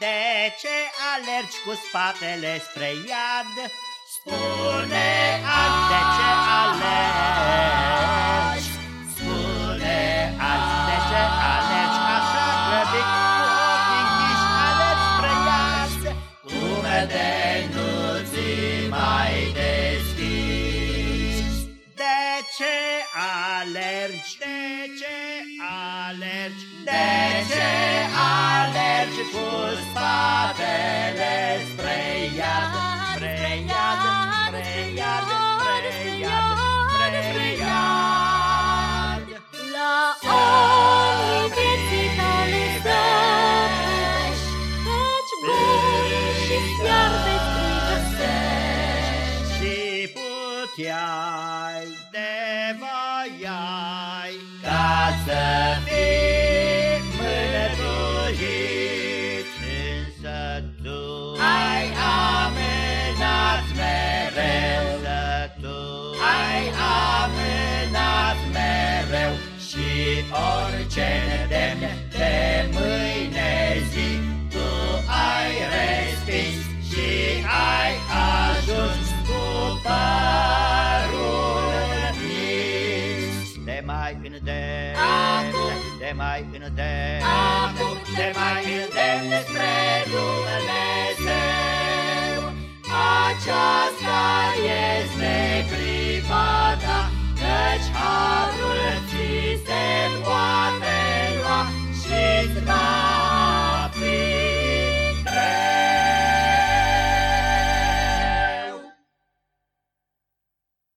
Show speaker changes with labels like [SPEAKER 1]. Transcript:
[SPEAKER 1] De ce alergi cu spatele spre iad? Spune azi de ce alergi Spune azi de ce alergi așa grăbit Cu ochii închiși alergi spre iad
[SPEAKER 2] Umede nu ți mai deschizi
[SPEAKER 1] De ce alergi? De ce alergi?
[SPEAKER 2] De
[SPEAKER 1] puteai de voiai
[SPEAKER 2] Ca să fii mânătuit
[SPEAKER 1] Însă tu
[SPEAKER 2] Ai amenat mereu.
[SPEAKER 1] Însă tu
[SPEAKER 2] Ai amenat mereu. Și orice
[SPEAKER 1] mai îndemn
[SPEAKER 2] Acum.
[SPEAKER 1] Te mai îndemn
[SPEAKER 2] Acum te mai îndemn spre